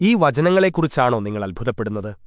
ഈ വചനങ്ങളെക്കുറിച്ചാണോ നിങ്ങൾ അത്ഭുതപ്പെടുന്നത്?